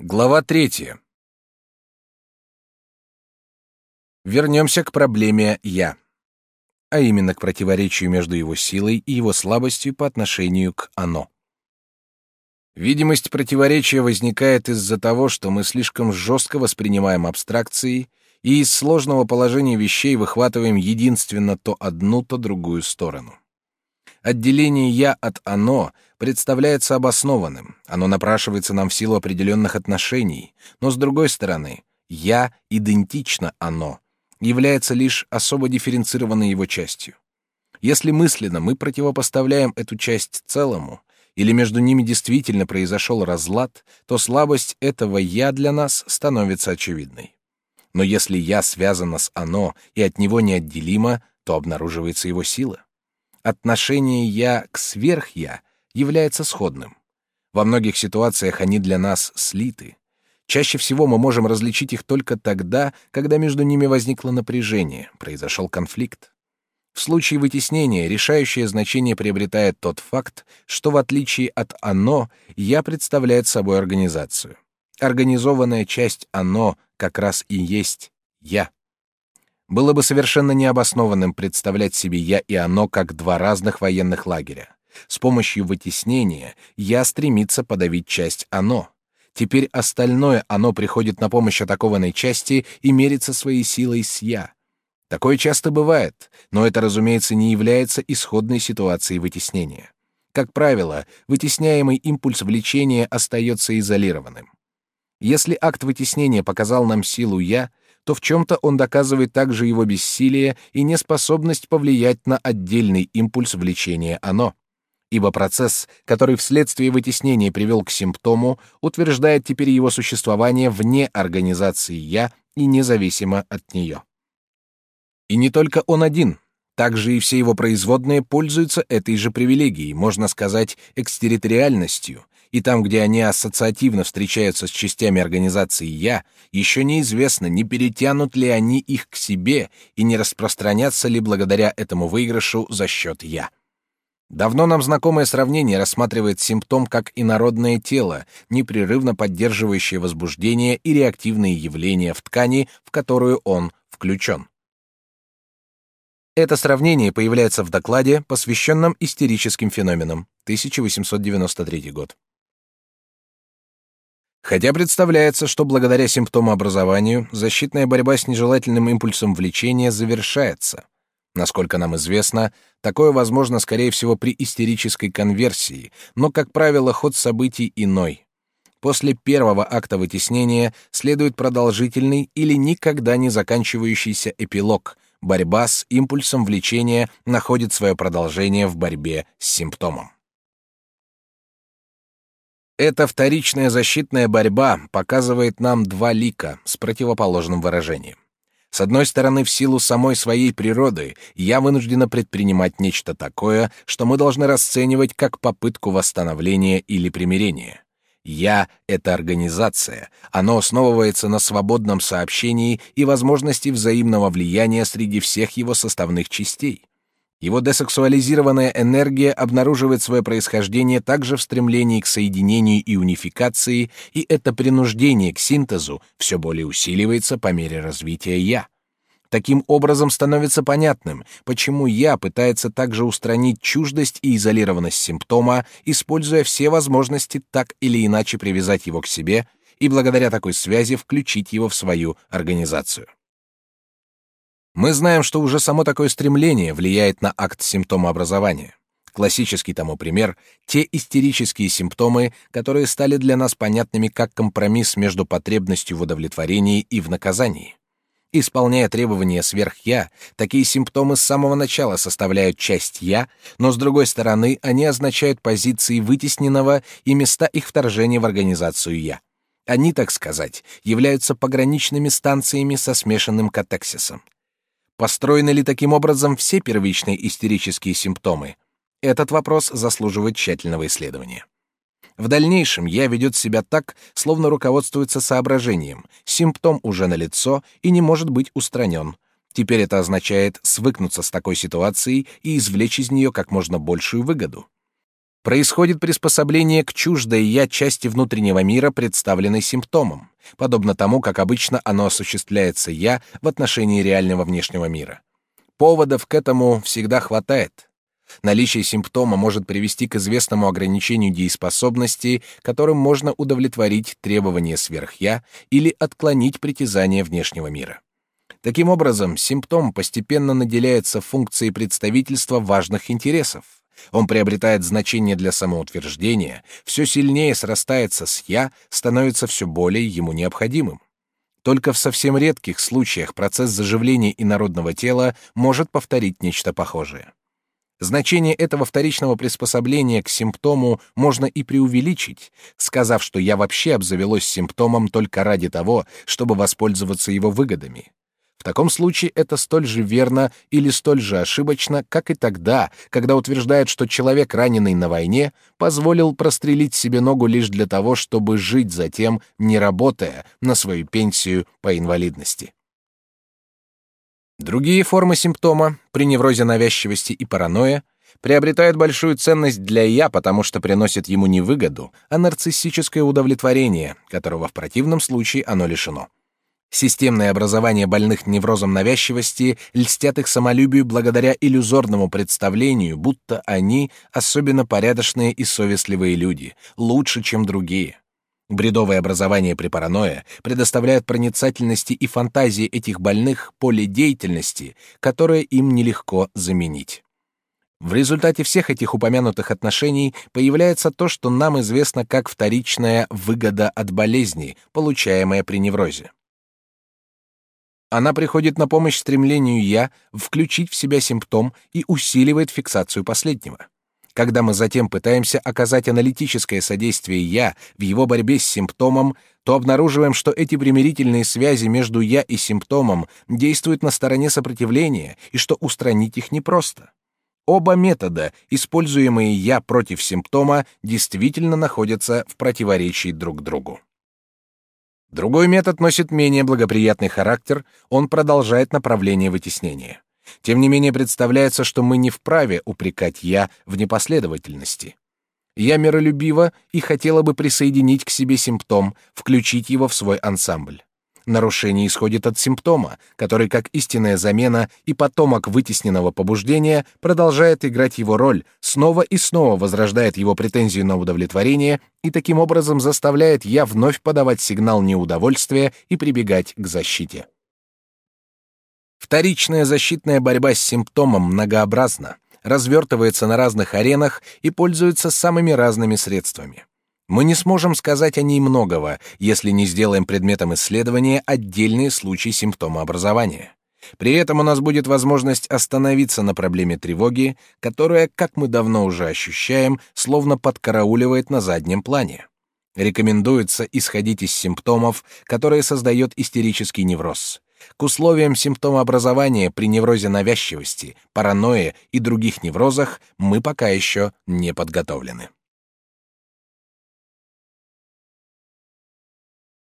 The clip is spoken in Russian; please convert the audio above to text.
Глава третья. Вернемся к проблеме «я», а именно к противоречию между его силой и его слабостью по отношению к «оно». Видимость противоречия возникает из-за того, что мы слишком жестко воспринимаем абстракции и из сложного положения вещей выхватываем единственно то одну, то другую сторону. Отделение «я» от «оно» представляется обоснованным, оно напрашивается нам в силу определенных отношений, но, с другой стороны, «я» идентично «оно», является лишь особо дифференцированной его частью. Если мысленно мы противопоставляем эту часть целому, или между ними действительно произошел разлад, то слабость этого «я» для нас становится очевидной. Но если «я» связано с «оно» и от него неотделимо, то обнаруживается его сила отношение «я» к сверх-я является сходным. Во многих ситуациях они для нас слиты. Чаще всего мы можем различить их только тогда, когда между ними возникло напряжение, произошел конфликт. В случае вытеснения решающее значение приобретает тот факт, что в отличие от «оно» «я» представляет собой организацию. Организованная часть «оно» как раз и есть «я». Было бы совершенно необоснованным представлять себе «я» и «оно» как два разных военных лагеря. С помощью вытеснения «я» стремится подавить часть «оно». Теперь остальное «оно» приходит на помощь атакованной части и мерится своей силой с «я». Такое часто бывает, но это, разумеется, не является исходной ситуацией вытеснения. Как правило, вытесняемый импульс влечения остается изолированным. Если акт вытеснения показал нам силу «я», то в чем-то он доказывает также его бессилие и неспособность повлиять на отдельный импульс влечения «оно». Ибо процесс, который вследствие вытеснения привел к симптому, утверждает теперь его существование вне организации «я» и независимо от нее. И не только он один, также и все его производные пользуются этой же привилегией, можно сказать, экстерриториальностью, и там, где они ассоциативно встречаются с частями организации «я», еще неизвестно, не перетянут ли они их к себе и не распространятся ли благодаря этому выигрышу за счет «я». Давно нам знакомое сравнение рассматривает симптом как инородное тело, непрерывно поддерживающее возбуждение и реактивные явления в ткани, в которую он включен. Это сравнение появляется в докладе, посвященном истерическим феноменам, 1893 год. Хотя представляется, что благодаря симптомообразованию защитная борьба с нежелательным импульсом влечения завершается. Насколько нам известно, такое возможно, скорее всего, при истерической конверсии, но, как правило, ход событий иной. После первого акта вытеснения следует продолжительный или никогда не заканчивающийся эпилог. Борьба с импульсом влечения находит свое продолжение в борьбе с симптомом. Эта вторичная защитная борьба показывает нам два лика с противоположным выражением. С одной стороны, в силу самой своей природы, я вынуждена предпринимать нечто такое, что мы должны расценивать как попытку восстановления или примирения. Я — это организация, оно основывается на свободном сообщении и возможности взаимного влияния среди всех его составных частей. Его десексуализированная энергия обнаруживает свое происхождение также в стремлении к соединению и унификации, и это принуждение к синтезу все более усиливается по мере развития «я». Таким образом становится понятным, почему «я» пытается также устранить чуждость и изолированность симптома, используя все возможности так или иначе привязать его к себе и благодаря такой связи включить его в свою организацию. Мы знаем, что уже само такое стремление влияет на акт симптомообразования. Классический тому пример — те истерические симптомы, которые стали для нас понятными как компромисс между потребностью в удовлетворении и в наказании. Исполняя требования сверх-я, такие симптомы с самого начала составляют часть «я», но, с другой стороны, они означают позиции вытесненного и места их вторжения в организацию «я». Они, так сказать, являются пограничными станциями со смешанным катексисом. Построены ли таким образом все первичные истерические симптомы? Этот вопрос заслуживает тщательного исследования. В дальнейшем я ведет себя так, словно руководствуется соображением. Симптом уже налицо и не может быть устранен. Теперь это означает свыкнуться с такой ситуацией и извлечь из нее как можно большую выгоду. Происходит приспособление к чуждой я части внутреннего мира, представленной симптомом, подобно тому, как обычно оно осуществляется я в отношении реального внешнего мира. Поводов к этому всегда хватает. Наличие симптома может привести к известному ограничению дееспособности, которым можно удовлетворить требования сверхя или отклонить притязания внешнего мира. Таким образом, симптом постепенно наделяется функцией представительства важных интересов. Он приобретает значение для самоутверждения, все сильнее срастается с «я», становится все более ему необходимым. Только в совсем редких случаях процесс заживления инородного тела может повторить нечто похожее. Значение этого вторичного приспособления к симптому можно и преувеличить, сказав, что я вообще обзавелось симптомом только ради того, чтобы воспользоваться его выгодами. В таком случае это столь же верно или столь же ошибочно, как и тогда, когда утверждают, что человек, раненый на войне, позволил прострелить себе ногу лишь для того, чтобы жить затем, не работая, на свою пенсию по инвалидности. Другие формы симптома, при неврозе навязчивости и паранойя, приобретают большую ценность для «я», потому что приносят ему не выгоду, а нарциссическое удовлетворение, которого в противном случае оно лишено. Системное образование больных неврозом навязчивости льстят их самолюбию благодаря иллюзорному представлению, будто они особенно порядочные и совестливые люди, лучше, чем другие. Бредовое образование при паранойе предоставляет проницательности и фантазии этих больных поле деятельности, которое им нелегко заменить. В результате всех этих упомянутых отношений появляется то, что нам известно как вторичная выгода от болезни, получаемая при неврозе. Она приходит на помощь стремлению «я» включить в себя симптом и усиливает фиксацию последнего. Когда мы затем пытаемся оказать аналитическое содействие «я» в его борьбе с симптомом, то обнаруживаем, что эти примирительные связи между «я» и симптомом действуют на стороне сопротивления и что устранить их непросто. Оба метода, используемые «я» против симптома, действительно находятся в противоречии друг другу. Другой метод носит менее благоприятный характер, он продолжает направление вытеснения. Тем не менее представляется, что мы не вправе упрекать «я» в непоследовательности. Я миролюбива и хотела бы присоединить к себе симптом, включить его в свой ансамбль. Нарушение исходит от симптома, который, как истинная замена и потомок вытесненного побуждения, продолжает играть его роль, снова и снова возрождает его претензию на удовлетворение и таким образом заставляет я вновь подавать сигнал неудовольствия и прибегать к защите. Вторичная защитная борьба с симптомом многообразна, развертывается на разных аренах и пользуется самыми разными средствами. Мы не сможем сказать о ней многого, если не сделаем предметом исследования отдельные случаи симптомообразования. При этом у нас будет возможность остановиться на проблеме тревоги, которая, как мы давно уже ощущаем, словно подкарауливает на заднем плане. Рекомендуется исходить из симптомов, которые создает истерический невроз. К условиям симптомообразования при неврозе навязчивости, паранойи и других неврозах мы пока еще не подготовлены.